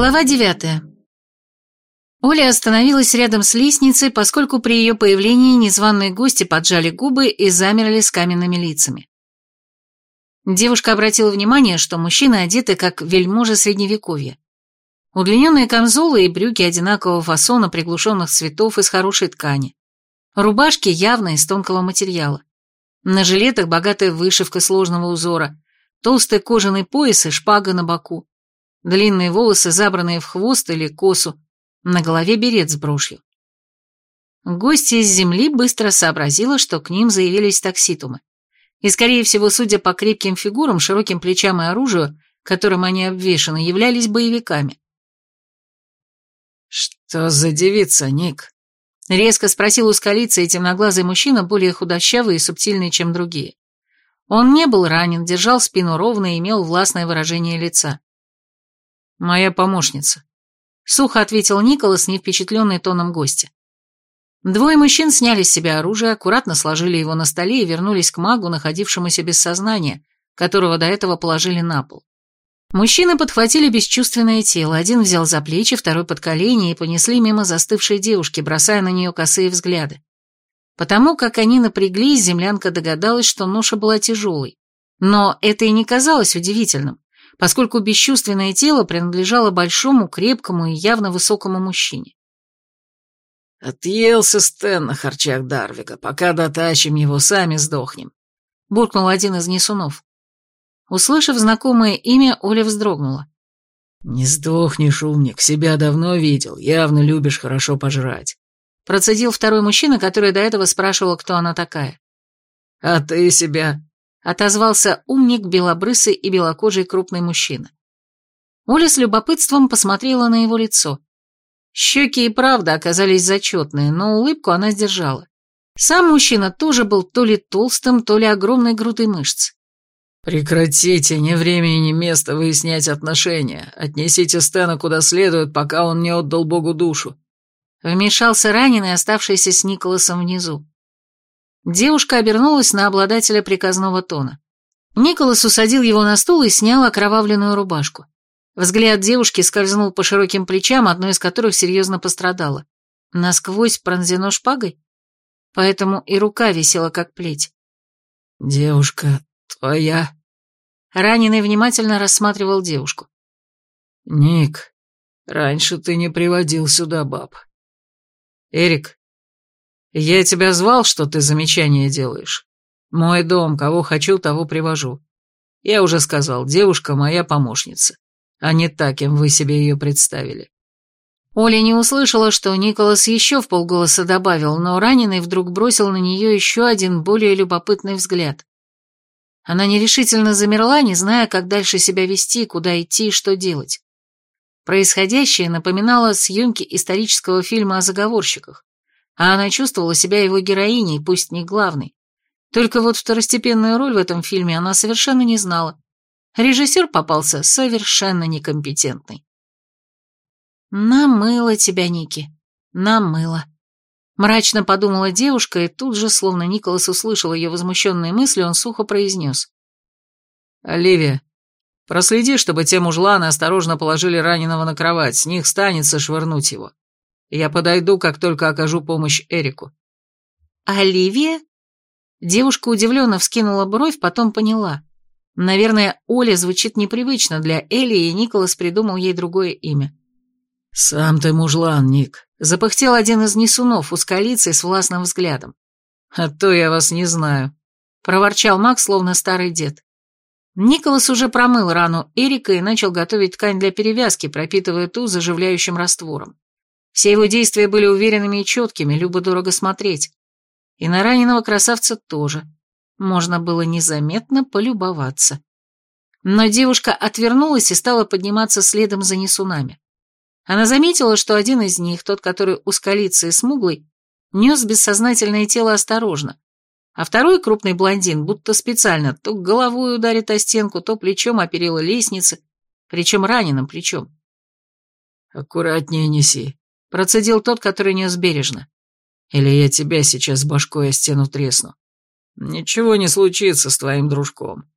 Глава девятая. Оля остановилась рядом с лестницей, поскольку при ее появлении незваные гости поджали губы и замерли с каменными лицами. Девушка обратила внимание, что мужчины одеты как вельможи средневековья. Удлиненные камзолы и брюки одинакового фасона приглушенных цветов из хорошей ткани. Рубашки явно из тонкого материала. На жилетах богатая вышивка сложного узора, толстый кожаный пояс и шпага на боку. Длинные волосы, забранные в хвост или косу, на голове берет с брошью. Гостья из земли быстро сообразила, что к ним заявились такситумы. И, скорее всего, судя по крепким фигурам, широким плечам и оружию, которым они обвешаны, являлись боевиками. «Что за девица, Ник?» Резко спросил у скалицы и темноглазый мужчина, более худощавый и субтильный, чем другие. Он не был ранен, держал спину ровно и имел властное выражение лица. «Моя помощница», — сухо ответил Николас, не впечатленный тоном гостя. Двое мужчин сняли с себя оружие, аккуратно сложили его на столе и вернулись к магу, находившемуся без сознания, которого до этого положили на пол. Мужчины подхватили бесчувственное тело, один взял за плечи, второй под колени и понесли мимо застывшей девушки, бросая на нее косые взгляды. Потому как они напряглись, землянка догадалась, что ноша была тяжелой. Но это и не казалось удивительным, поскольку бесчувственное тело принадлежало большому, крепкому и явно высокому мужчине. «Отъелся Стэн на харчах Дарвига, пока дотащим его, сами сдохнем», — буркнул один из несунов. Услышав знакомое имя, Оля вздрогнула. «Не сдохнешь, умник, себя давно видел, явно любишь хорошо пожрать», процедил второй мужчина, который до этого спрашивал, кто она такая. «А ты себя?» Отозвался умник, белобрысый и белокожий крупный мужчина. Оля с любопытством посмотрела на его лицо. Щеки и правда оказались зачетные, но улыбку она сдержала. Сам мужчина тоже был то ли толстым, то ли огромной грудой мышц. «Прекратите, ни времени, ни места выяснять отношения. Отнесите Стэна куда следует, пока он не отдал Богу душу». Вмешался раненый, оставшийся с Николасом внизу. Девушка обернулась на обладателя приказного тона. Николас усадил его на стул и снял окровавленную рубашку. Взгляд девушки скользнул по широким плечам, одно из которых серьезно пострадало. Насквозь пронзено шпагой? Поэтому и рука висела как плеть. «Девушка, «Твоя...» Раненый внимательно рассматривал девушку. «Ник, раньше ты не приводил сюда баб». «Эрик, я тебя звал, что ты замечания делаешь. Мой дом, кого хочу, того привожу. Я уже сказал, девушка моя помощница, а не так, кем вы себе ее представили». Оля не услышала, что Николас еще в полголоса добавил, но раненый вдруг бросил на нее еще один более любопытный взгляд. Она нерешительно замерла, не зная, как дальше себя вести, куда идти и что делать. Происходящее напоминало съемки исторического фильма о заговорщиках, а она чувствовала себя его героиней, пусть не главной. Только вот второстепенную роль в этом фильме она совершенно не знала. Режиссер попался совершенно некомпетентный. «Намыло тебя, Ники, намыло», Мрачно подумала девушка, и тут же, словно Николас услышал ее возмущенные мысли, он сухо произнес. «Оливия, проследи, чтобы те мужланы осторожно положили раненого на кровать, с них станется швырнуть его. Я подойду, как только окажу помощь Эрику». «Оливия?» Девушка удивленно вскинула бровь, потом поняла. Наверное, Оля звучит непривычно для Эли, и Николас придумал ей другое имя. «Сам ты мужлан, Ник», — запыхтел один из несунов, узколицей с властным взглядом. «А то я вас не знаю», — проворчал маг, словно старый дед. Николас уже промыл рану Эрика и начал готовить ткань для перевязки, пропитывая ту заживляющим раствором. Все его действия были уверенными и четкими, любо-дорого смотреть. И на раненого красавца тоже. Можно было незаметно полюбоваться. Но девушка отвернулась и стала подниматься следом за несунами. Она заметила, что один из них, тот, который узколицый и смуглый, нес бессознательное тело осторожно, а второй крупный блондин будто специально то головой ударит о стенку, то плечом о перила лестницы, причем раненым плечом. «Аккуратнее неси», — процедил тот, который нес бережно. «Или я тебя сейчас башкой о стену тресну. Ничего не случится с твоим дружком.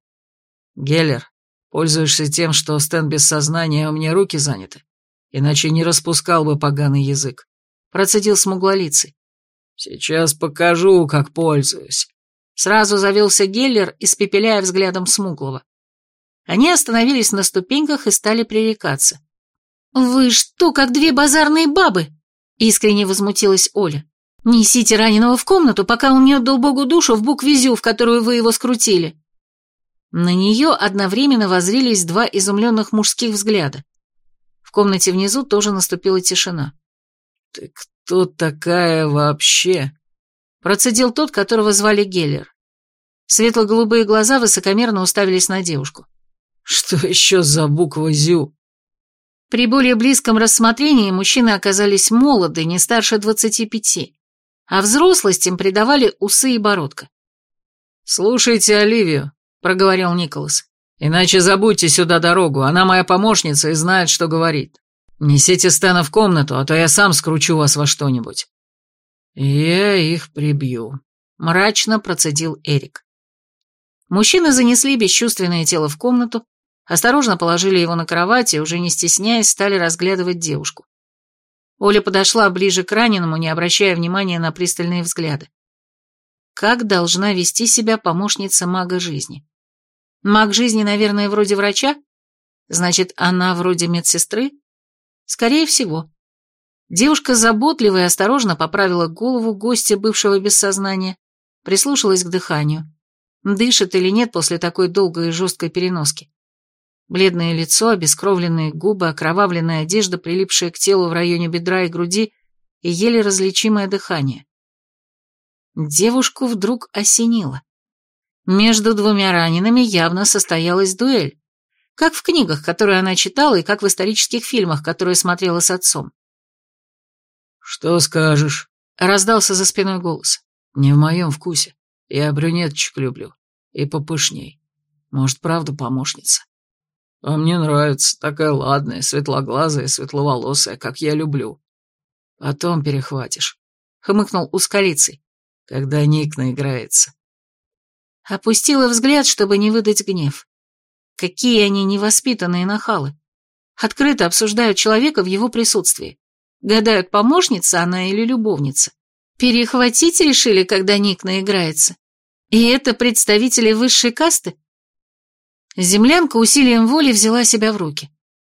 Геллер, пользуешься тем, что Стэн без сознания, а у меня руки заняты? иначе не распускал бы поганый язык. Процедил смуглолицый. Сейчас покажу, как пользуюсь. Сразу завелся Геллер, испепеляя взглядом смуглого. Они остановились на ступеньках и стали пререкаться. «Вы что, как две базарные бабы?» — искренне возмутилась Оля. «Несите раненого в комнату, пока он не отдал Богу душу в букве «зю», в которую вы его скрутили». На нее одновременно возрились два изумленных мужских взгляда. В комнате внизу тоже наступила тишина. «Ты кто такая вообще?» Процедил тот, которого звали Геллер. Светло-голубые глаза высокомерно уставились на девушку. «Что еще за буква «зю»?» При более близком рассмотрении мужчины оказались молоды, не старше двадцати пяти, а взрослость им придавали усы и бородка. «Слушайте Оливию», — проговорил Николас, — «иначе забудьте сюда дорогу, она моя помощница и знает, что говорит. Несите Стэна в комнату, а то я сам скручу вас во что-нибудь». «Я их прибью», — мрачно процедил Эрик. Мужчины занесли бесчувственное тело в комнату, осторожно положили его на кровать и, уже не стесняясь, стали разглядывать девушку. Оля подошла ближе к раненому, не обращая внимания на пристальные взгляды. Как должна вести себя помощница мага жизни? Маг жизни, наверное, вроде врача? Значит, она вроде медсестры? Скорее всего. Девушка заботливо и осторожно поправила голову гостя, бывшего без сознания, прислушалась к дыханию. Дышит или нет после такой долгой и жесткой переноски. Бледное лицо, обескровленные губы, окровавленная одежда, прилипшая к телу в районе бедра и груди, и еле различимое дыхание. Девушку вдруг осенило. Между двумя ранеными явно состоялась дуэль. Как в книгах, которые она читала, и как в исторических фильмах, которые смотрела с отцом. «Что скажешь?» — раздался за спиной голос. «Не в моем вкусе. Я брюнеточек люблю. И попышней. Может, правда помощница?» А мне нравится, такая ладная, светлоглазая, светловолосая, как я люблю. Потом перехватишь. Хмыкнул ускалицей, когда Ник наиграется. Опустила взгляд, чтобы не выдать гнев. Какие они невоспитанные нахалы. Открыто обсуждают человека в его присутствии. Гадают, помощница она или любовница. Перехватить решили, когда Ник наиграется. И это представители высшей касты? Землянка усилием воли взяла себя в руки.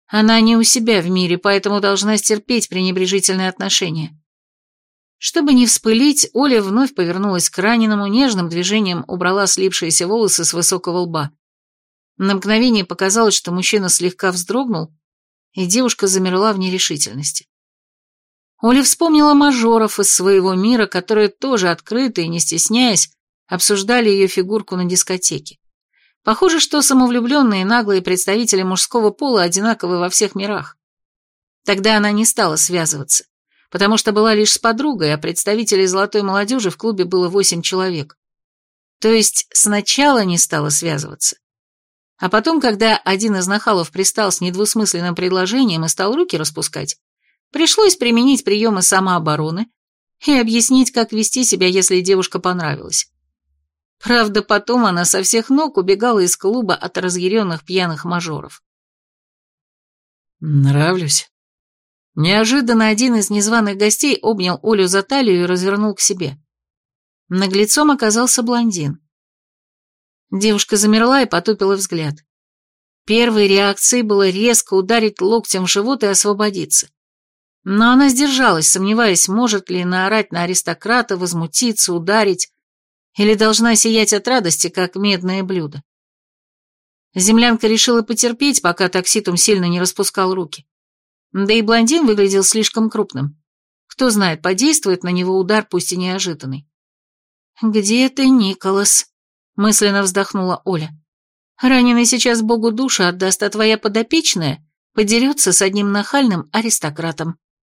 Она не у себя в мире, поэтому должна стерпеть пренебрежительное отношение. Чтобы не вспылить, Оля вновь повернулась к раненому, нежным движением убрала слипшиеся волосы с высокого лба. На мгновение показалось, что мужчина слегка вздрогнул, и девушка замерла в нерешительности. Оля вспомнила мажоров из своего мира, которые тоже открыто и не стесняясь обсуждали ее фигурку на дискотеке. Похоже, что самовлюбленные наглые представители мужского пола одинаковы во всех мирах. Тогда она не стала связываться, потому что была лишь с подругой, а представителей золотой молодежи в клубе было восемь человек. То есть сначала не стала связываться. А потом, когда один из нахалов пристал с недвусмысленным предложением и стал руки распускать, пришлось применить приемы самообороны и объяснить, как вести себя, если девушка понравилась. Правда, потом она со всех ног убегала из клуба от разъяренных пьяных мажоров. «Нравлюсь». Неожиданно один из незваных гостей обнял Олю за талию и развернул к себе. Наглецом оказался блондин. Девушка замерла и потупила взгляд. Первой реакцией было резко ударить локтем в живот и освободиться. Но она сдержалась, сомневаясь, может ли наорать на аристократа, возмутиться, ударить, или должна сиять от радости, как медное блюдо? Землянка решила потерпеть, пока такситум сильно не распускал руки. Да и блондин выглядел слишком крупным. Кто знает, подействует на него удар, пусть и неожиданный. «Где ты, Николас?» — мысленно вздохнула Оля. «Раненый сейчас Богу душу отдаст, а твоя подопечная подерется с одним нахальным аристократом».